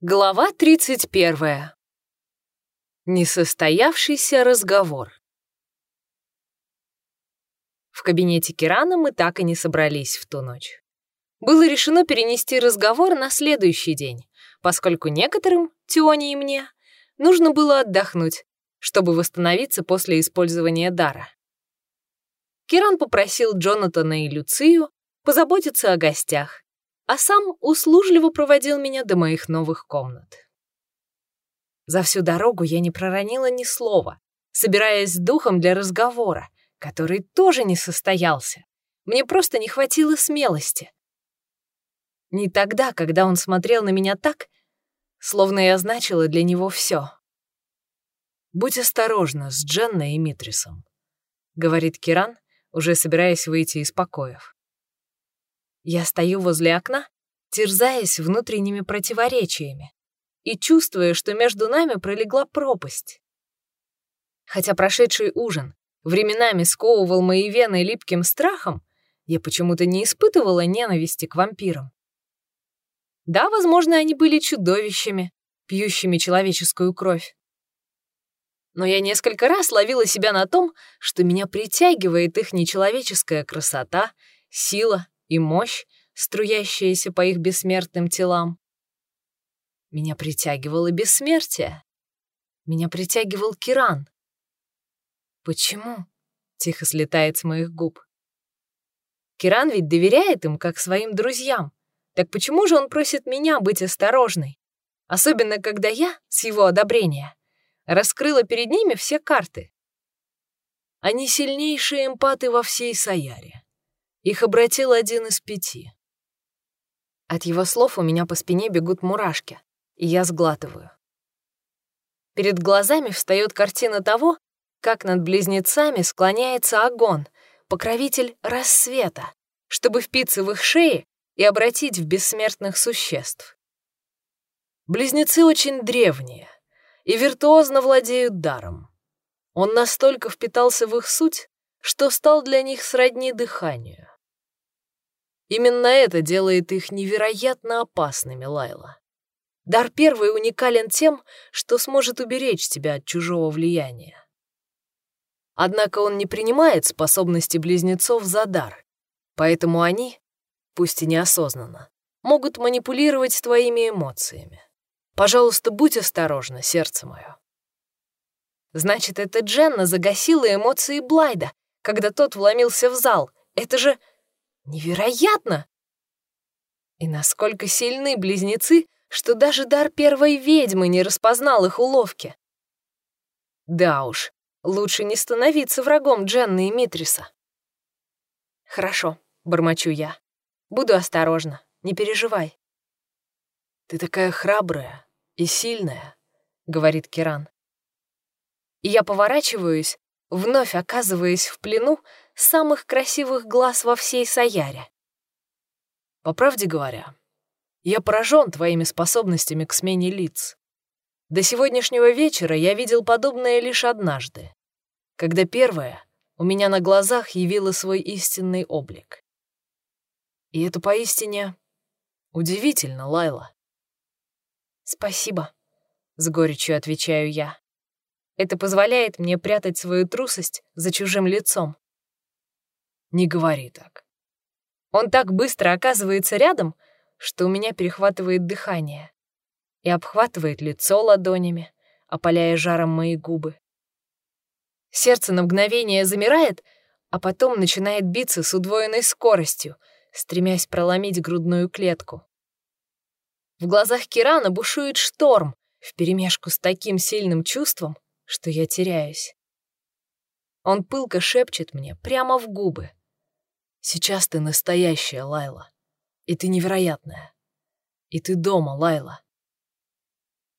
Глава 31. Несостоявшийся разговор. В кабинете Кирана мы так и не собрались в ту ночь. Было решено перенести разговор на следующий день, поскольку некоторым, Тионе и мне, нужно было отдохнуть, чтобы восстановиться после использования дара. Киран попросил Джонатана и Люцию позаботиться о гостях, а сам услужливо проводил меня до моих новых комнат. За всю дорогу я не проронила ни слова, собираясь с духом для разговора, который тоже не состоялся. Мне просто не хватило смелости. Не тогда, когда он смотрел на меня так, словно я значила для него все. «Будь осторожна с Дженной и Митрисом», — говорит Киран, уже собираясь выйти из покоев. Я стою возле окна, терзаясь внутренними противоречиями и чувствуя, что между нами пролегла пропасть. Хотя прошедший ужин временами сковывал мои вены липким страхом, я почему-то не испытывала ненависти к вампирам. Да, возможно, они были чудовищами, пьющими человеческую кровь. Но я несколько раз ловила себя на том, что меня притягивает их нечеловеческая красота, сила и мощь, струящаяся по их бессмертным телам. Меня притягивало бессмертие. Меня притягивал Киран. «Почему?» — тихо слетает с моих губ. Киран ведь доверяет им, как своим друзьям. Так почему же он просит меня быть осторожной? Особенно, когда я, с его одобрения, раскрыла перед ними все карты. Они сильнейшие эмпаты во всей Саяре. Их обратил один из пяти. От его слов у меня по спине бегут мурашки, и я сглатываю. Перед глазами встает картина того, как над близнецами склоняется огонь, покровитель рассвета, чтобы впиться в их шеи и обратить в бессмертных существ. Близнецы очень древние и виртуозно владеют даром. Он настолько впитался в их суть, что стал для них сродни дыханию. Именно это делает их невероятно опасными, Лайла. Дар первый уникален тем, что сможет уберечь тебя от чужого влияния. Однако он не принимает способности близнецов за дар, поэтому они, пусть и неосознанно, могут манипулировать твоими эмоциями. Пожалуйста, будь осторожна, сердце мое. Значит, это Дженна загасила эмоции Блайда, когда тот вломился в зал. Это же Невероятно! И насколько сильны близнецы, что даже дар первой ведьмы не распознал их уловки. Да уж, лучше не становиться врагом Дженны и Митриса. Хорошо, бормочу я. Буду осторожна, не переживай. Ты такая храбрая и сильная, говорит Киран. И я поворачиваюсь, вновь оказываясь в плену самых красивых глаз во всей Саяре. По правде говоря, я поражен твоими способностями к смене лиц. До сегодняшнего вечера я видел подобное лишь однажды, когда первое у меня на глазах явило свой истинный облик. И это поистине удивительно, Лайла. «Спасибо», — с горечью отвечаю я. Это позволяет мне прятать свою трусость за чужим лицом. Не говори так. Он так быстро оказывается рядом, что у меня перехватывает дыхание и обхватывает лицо ладонями, опаляя жаром мои губы. Сердце на мгновение замирает, а потом начинает биться с удвоенной скоростью, стремясь проломить грудную клетку. В глазах Кирана бушует шторм вперемешку с таким сильным чувством, что я теряюсь. Он пылко шепчет мне прямо в губы. Сейчас ты настоящая, Лайла. И ты невероятная. И ты дома, Лайла.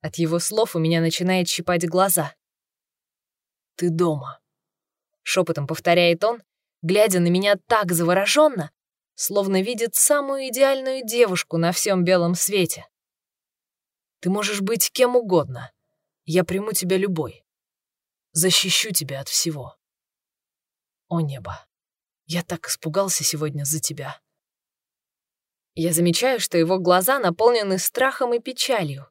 От его слов у меня начинает щипать глаза. Ты дома. Шепотом повторяет он, глядя на меня так завороженно, словно видит самую идеальную девушку на всем белом свете. Ты можешь быть кем угодно. Я приму тебя любой. Защищу тебя от всего. О небо. Я так испугался сегодня за тебя. Я замечаю, что его глаза наполнены страхом и печалью,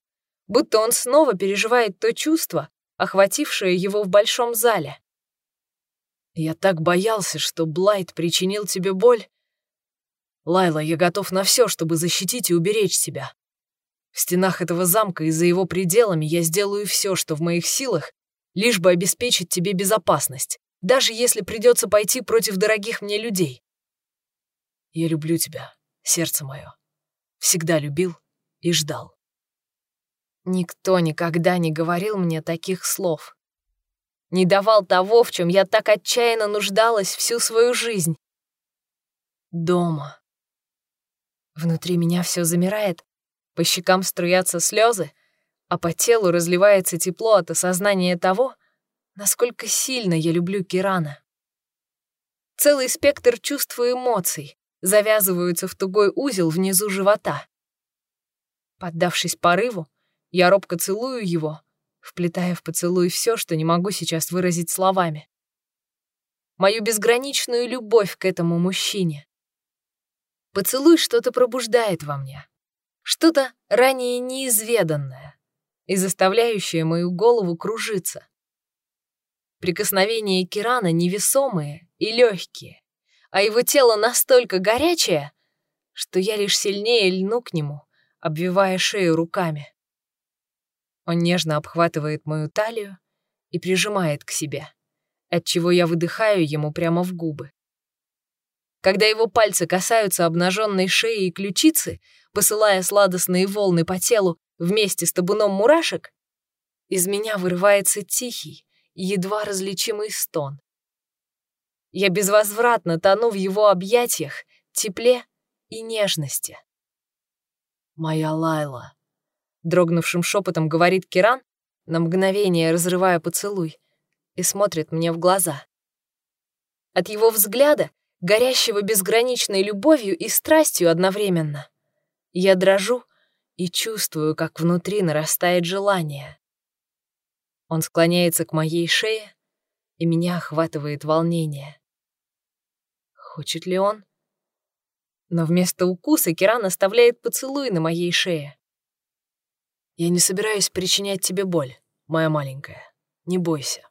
будто он снова переживает то чувство, охватившее его в большом зале. «Я так боялся, что Блайт причинил тебе боль. Лайла, я готов на все, чтобы защитить и уберечь тебя. В стенах этого замка и за его пределами я сделаю все, что в моих силах, лишь бы обеспечить тебе безопасность, даже если придется пойти против дорогих мне людей. Я люблю тебя, сердце мое. Всегда любил и ждал. Никто никогда не говорил мне таких слов. Не давал того, в чем я так отчаянно нуждалась всю свою жизнь. Дома. Внутри меня все замирает, по щекам струятся слезы, а по телу разливается тепло от осознания того, насколько сильно я люблю Кирана. Целый спектр чувств и эмоций завязываются в тугой узел внизу живота. Поддавшись порыву, я робко целую его, вплетая в поцелуй все, что не могу сейчас выразить словами. Мою безграничную любовь к этому мужчине. Поцелуй что-то пробуждает во мне, что-то ранее неизведанное и заставляющее мою голову кружиться. Прикосновения Кирана невесомые и легкие, а его тело настолько горячее, что я лишь сильнее льну к нему, обвивая шею руками. Он нежно обхватывает мою талию и прижимает к себе, отчего я выдыхаю ему прямо в губы. Когда его пальцы касаются обнаженной шеи и ключицы, посылая сладостные волны по телу вместе с табуном мурашек, из меня вырывается тихий, едва различимый стон. Я безвозвратно тону в его объятиях, тепле и нежности. «Моя Лайла», — дрогнувшим шепотом говорит Киран, на мгновение разрывая поцелуй, и смотрит мне в глаза. От его взгляда, горящего безграничной любовью и страстью одновременно, я дрожу и чувствую, как внутри нарастает желание. Он склоняется к моей шее, и меня охватывает волнение. Хочет ли он? Но вместо укуса Киран оставляет поцелуй на моей шее. «Я не собираюсь причинять тебе боль, моя маленькая. Не бойся».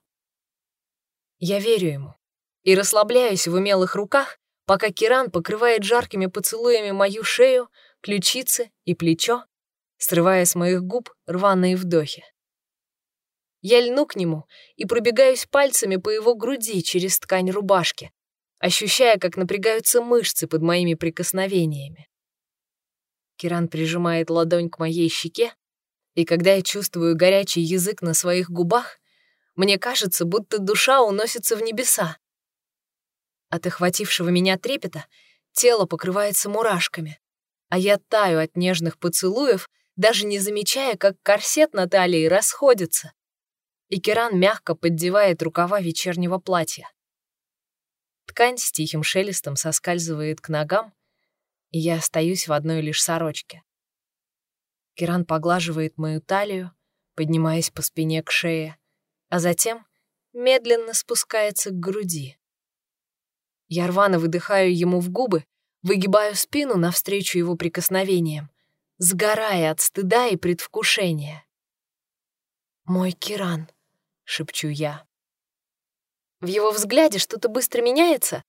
Я верю ему и расслабляюсь в умелых руках, пока Киран покрывает жаркими поцелуями мою шею, ключицы и плечо, срывая с моих губ рваные вдохи. Я льну к нему и пробегаюсь пальцами по его груди через ткань рубашки, ощущая, как напрягаются мышцы под моими прикосновениями. Киран прижимает ладонь к моей щеке, и когда я чувствую горячий язык на своих губах, мне кажется, будто душа уносится в небеса. От охватившего меня трепета тело покрывается мурашками а я таю от нежных поцелуев, даже не замечая, как корсет на талии расходится. И Керан мягко поддевает рукава вечернего платья. Ткань с тихим шелестом соскальзывает к ногам, и я остаюсь в одной лишь сорочке. Керан поглаживает мою талию, поднимаясь по спине к шее, а затем медленно спускается к груди. Я рвано выдыхаю ему в губы, Выгибаю спину навстречу его прикосновениям, сгорая от стыда и предвкушения. «Мой Киран», — шепчу я. В его взгляде что-то быстро меняется,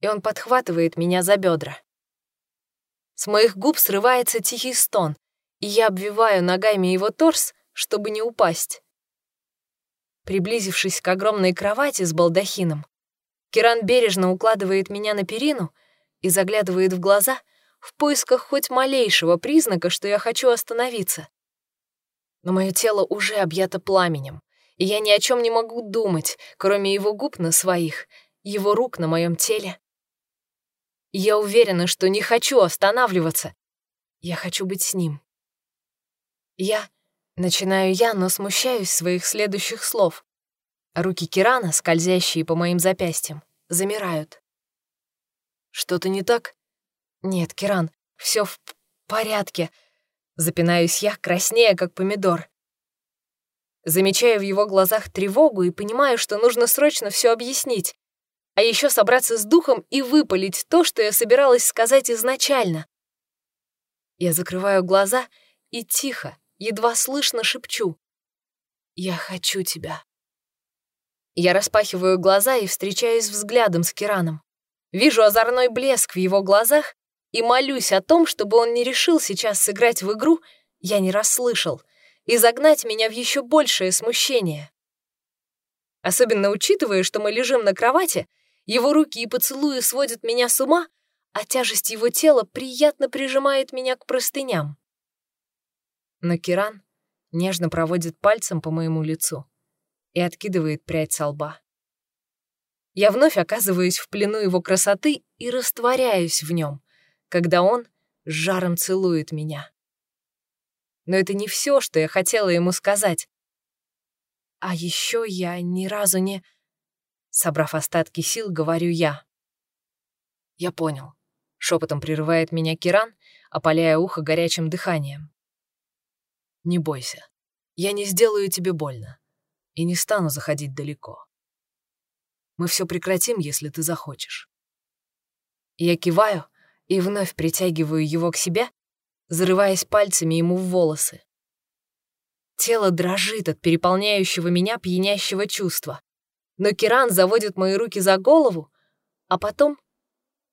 и он подхватывает меня за бедра. С моих губ срывается тихий стон, и я обвиваю ногами его торс, чтобы не упасть. Приблизившись к огромной кровати с балдахином, Киран бережно укладывает меня на перину — и заглядывает в глаза в поисках хоть малейшего признака, что я хочу остановиться. Но мое тело уже объято пламенем, я ни о чем не могу думать, кроме его губ на своих, его рук на моем теле. Я уверена, что не хочу останавливаться. Я хочу быть с ним. Я... Начинаю я, но смущаюсь своих следующих слов. Руки Кирана, скользящие по моим запястьям, замирают. Что-то не так? Нет, Киран, все в порядке. Запинаюсь я, краснея, как помидор. Замечаю в его глазах тревогу и понимаю, что нужно срочно все объяснить. А еще собраться с духом и выпалить то, что я собиралась сказать изначально. Я закрываю глаза и тихо, едва слышно шепчу. «Я хочу тебя». Я распахиваю глаза и встречаюсь взглядом с Кираном. Вижу озорной блеск в его глазах и молюсь о том, чтобы он не решил сейчас сыграть в игру, я не расслышал, и загнать меня в еще большее смущение. Особенно учитывая, что мы лежим на кровати, его руки и поцелуи сводят меня с ума, а тяжесть его тела приятно прижимает меня к простыням. Но Киран нежно проводит пальцем по моему лицу и откидывает прядь со лба. Я вновь оказываюсь в плену его красоты и растворяюсь в нем, когда он с жаром целует меня. Но это не все, что я хотела ему сказать. А еще я ни разу не... Собрав остатки сил, говорю я. Я понял. Шепотом прерывает меня Киран, опаляя ухо горячим дыханием. Не бойся. Я не сделаю тебе больно. И не стану заходить далеко. Мы все прекратим, если ты захочешь. Я киваю и вновь притягиваю его к себе, зарываясь пальцами ему в волосы. Тело дрожит от переполняющего меня пьянящего чувства. Но Киран заводит мои руки за голову, а потом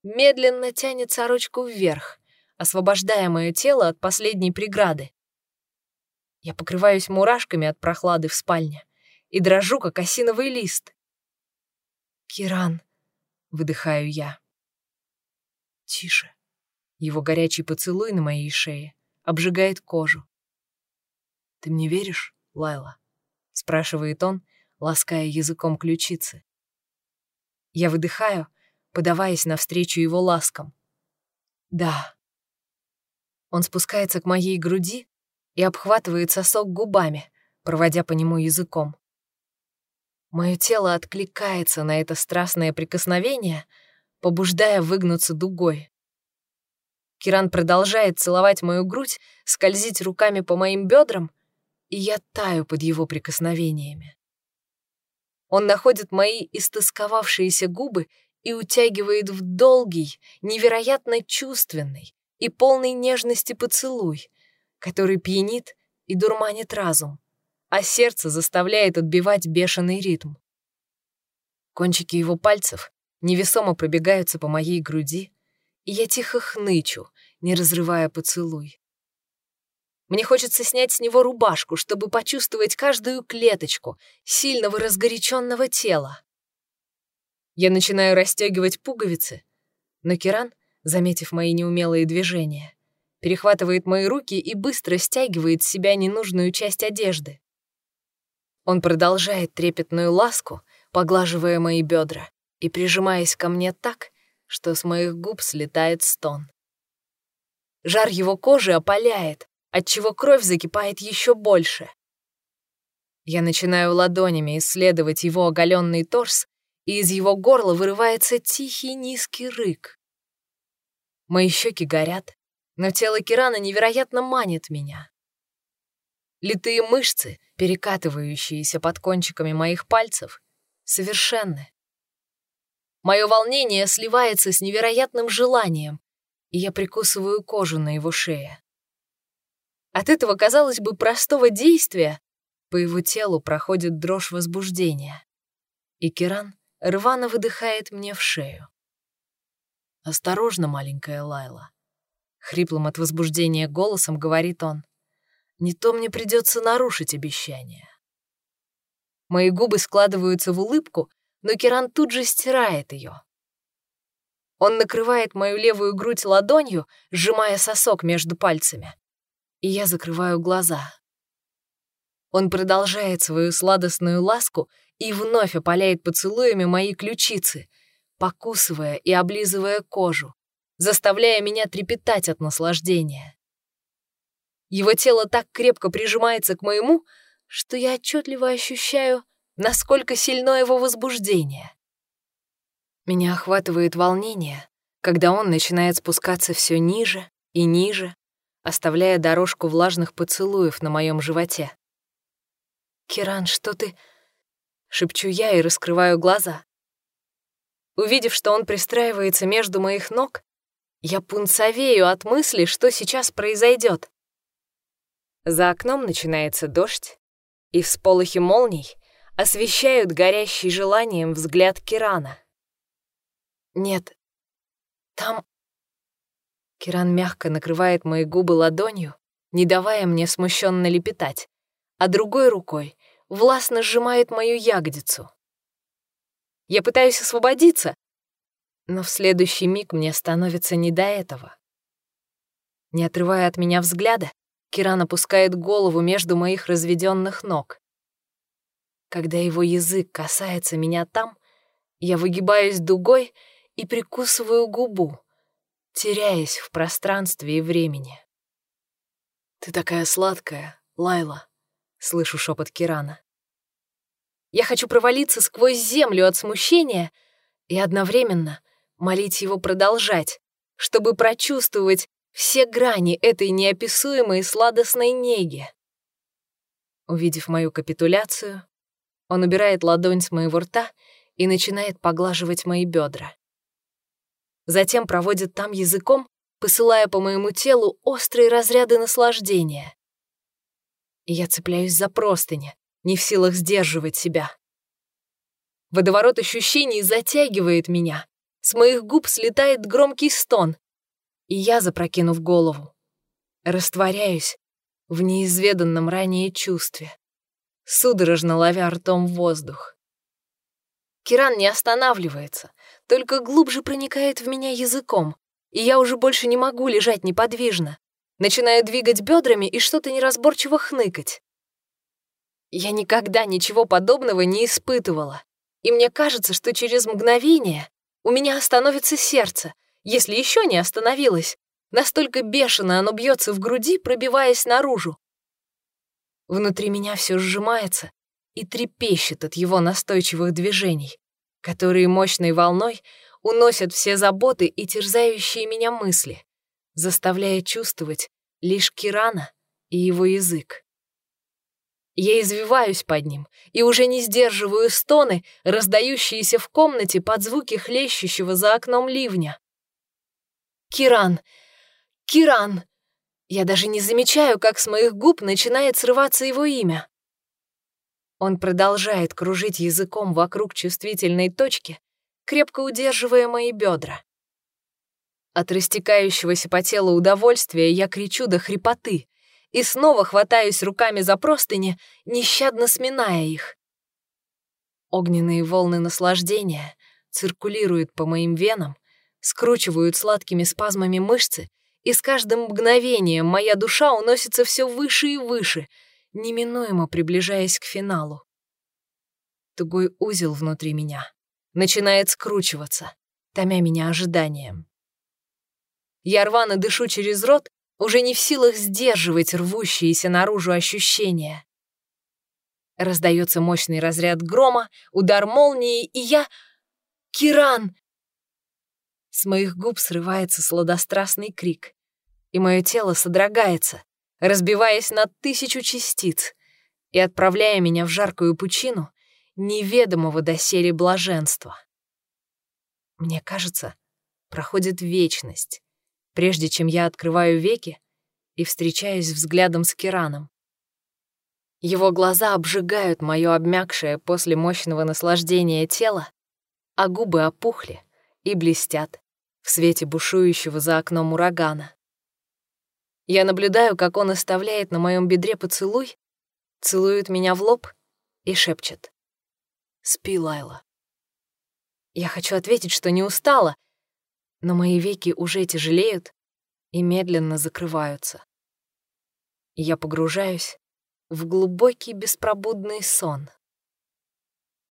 медленно тянет сорочку вверх, освобождая мое тело от последней преграды. Я покрываюсь мурашками от прохлады в спальне и дрожу, как осиновый лист. «Киран», — выдыхаю я. «Тише». Его горячий поцелуй на моей шее обжигает кожу. «Ты мне веришь, Лайла?» — спрашивает он, лаская языком ключицы. Я выдыхаю, подаваясь навстречу его ласкам. «Да». Он спускается к моей груди и обхватывает сосок губами, проводя по нему языком. Мое тело откликается на это страстное прикосновение, побуждая выгнуться дугой. Киран продолжает целовать мою грудь, скользить руками по моим бедрам, и я таю под его прикосновениями. Он находит мои истосковавшиеся губы и утягивает в долгий, невероятно чувственный и полный нежности поцелуй, который пьянит и дурманит разум, а сердце заставляет отбивать бешеный ритм. Кончики его пальцев невесомо пробегаются по моей груди, я тихо хнычу, не разрывая поцелуй. Мне хочется снять с него рубашку, чтобы почувствовать каждую клеточку сильного разгоряченного тела. Я начинаю расстегивать пуговицы, но Киран, заметив мои неумелые движения, перехватывает мои руки и быстро стягивает с себя ненужную часть одежды. Он продолжает трепетную ласку, поглаживая мои бедра и прижимаясь ко мне так, что с моих губ слетает стон. Жар его кожи опаляет, отчего кровь закипает еще больше. Я начинаю ладонями исследовать его оголенный торс, и из его горла вырывается тихий низкий рык. Мои щеки горят, но тело Кирана невероятно манит меня. Литые мышцы, перекатывающиеся под кончиками моих пальцев, совершенны. Мое волнение сливается с невероятным желанием, и я прикусываю кожу на его шее. От этого, казалось бы, простого действия по его телу проходит дрожь возбуждения. И Киран рвано выдыхает мне в шею. «Осторожно, маленькая Лайла», — хриплым от возбуждения голосом говорит он. «Не то мне придется нарушить обещание». Мои губы складываются в улыбку, но Киран тут же стирает ее. Он накрывает мою левую грудь ладонью, сжимая сосок между пальцами и я закрываю глаза. Он продолжает свою сладостную ласку и вновь опаляет поцелуями мои ключицы, покусывая и облизывая кожу, заставляя меня трепетать от наслаждения. Его тело так крепко прижимается к моему, что я отчетливо ощущаю, насколько сильно его возбуждение. Меня охватывает волнение, когда он начинает спускаться все ниже и ниже, оставляя дорожку влажных поцелуев на моем животе. «Киран, что ты...» — шепчу я и раскрываю глаза. Увидев, что он пристраивается между моих ног, я пунцовею от мысли, что сейчас произойдет. За окном начинается дождь, и всполохи молний освещают горящий желанием взгляд Кирана. «Нет, там...» Киран мягко накрывает мои губы ладонью, не давая мне смущенно лепетать, а другой рукой властно сжимает мою ягодицу. Я пытаюсь освободиться, но в следующий миг мне становится не до этого. Не отрывая от меня взгляда, Киран опускает голову между моих разведенных ног. Когда его язык касается меня там, я выгибаюсь дугой и прикусываю губу, теряясь в пространстве и времени. «Ты такая сладкая, Лайла», — слышу шепот Кирана. Я хочу провалиться сквозь землю от смущения и одновременно молить его продолжать, чтобы прочувствовать все грани этой неописуемой сладостной неги. Увидев мою капитуляцию, он убирает ладонь с моего рта и начинает поглаживать мои бедра. Затем проводит там языком, посылая по моему телу острые разряды наслаждения. И я цепляюсь за простыни, не в силах сдерживать себя. Водоворот ощущений затягивает меня. С моих губ слетает громкий стон, и я, запрокинув голову, растворяюсь в неизведанном ранее чувстве, судорожно ловя ртом воздух. Киран не останавливается, только глубже проникает в меня языком, и я уже больше не могу лежать неподвижно. Начинаю двигать бедрами и что-то неразборчиво хныкать. Я никогда ничего подобного не испытывала, и мне кажется, что через мгновение у меня остановится сердце, если еще не остановилось. Настолько бешено оно бьется в груди, пробиваясь наружу. Внутри меня все сжимается и трепещет от его настойчивых движений, которые мощной волной уносят все заботы и терзающие меня мысли, заставляя чувствовать лишь Кирана и его язык. Я извиваюсь под ним и уже не сдерживаю стоны, раздающиеся в комнате под звуки хлещущего за окном ливня. Киран! Киран! Я даже не замечаю, как с моих губ начинает срываться его имя. Он продолжает кружить языком вокруг чувствительной точки, крепко удерживая мои бедра. От растекающегося по телу удовольствия я кричу до хрипоты и снова хватаюсь руками за простыни, нещадно сминая их. Огненные волны наслаждения циркулируют по моим венам, скручивают сладкими спазмами мышцы, и с каждым мгновением моя душа уносится все выше и выше, неминуемо приближаясь к финалу. Тугой узел внутри меня начинает скручиваться, томя меня ожиданием. Я рвано дышу через рот, уже не в силах сдерживать рвущиеся наружу ощущения. Раздается мощный разряд грома, удар молнии, и я... Киран! С моих губ срывается сладострастный крик, и мое тело содрогается, разбиваясь на тысячу частиц и отправляя меня в жаркую пучину неведомого доселе блаженства. Мне кажется, проходит вечность, прежде чем я открываю веки и встречаюсь взглядом с Кираном. Его глаза обжигают мое обмякшее после мощного наслаждения тело, а губы опухли и блестят, в свете бушующего за окном урагана. Я наблюдаю, как он оставляет на моем бедре поцелуй, целует меня в лоб и шепчет. «Спи, Лайла». Я хочу ответить, что не устала, но мои веки уже тяжелеют и медленно закрываются. я погружаюсь в глубокий беспробудный сон.